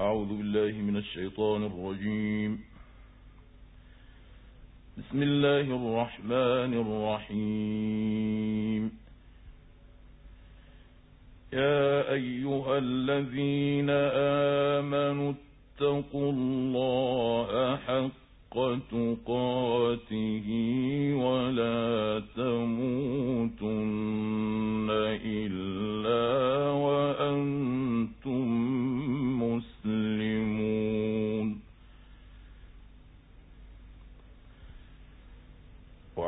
أعوذ بالله من الشيطان الرجيم. بسم الله الرحمن الرحيم. يا أيها الذين آمنوا اتقوا الله حق تقاته ولا تموتن إلا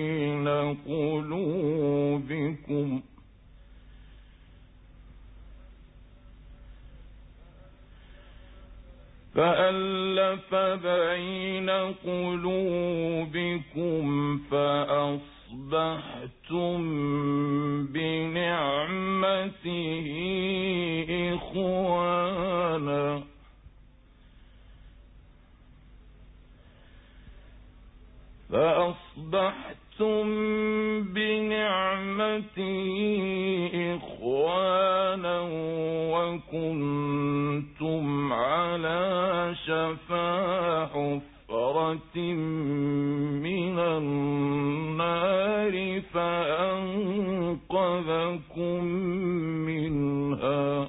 بين قلوبكم فألف بين قلوبكم فأصبحتم بنعمته إخوانا فأصبحتم بنعمته إخوانا وكنتم على شفا حفرة من النار فأنقذكم منها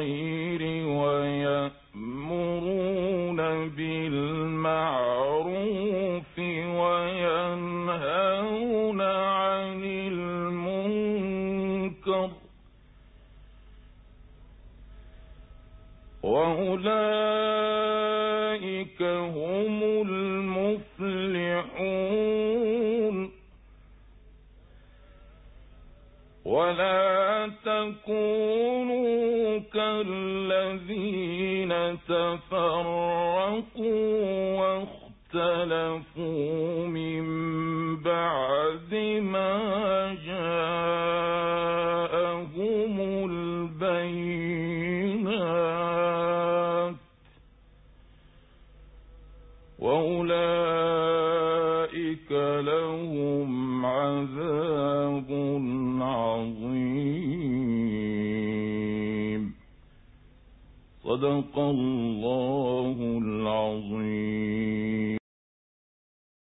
الخير ويأمرون بالمعروف وينهون عن المنكر وأولئك ولا تكونوا كالذين تفرقوا واختلفوا من بعد ما لهم عذاب عظيم. صدق الله العظيم.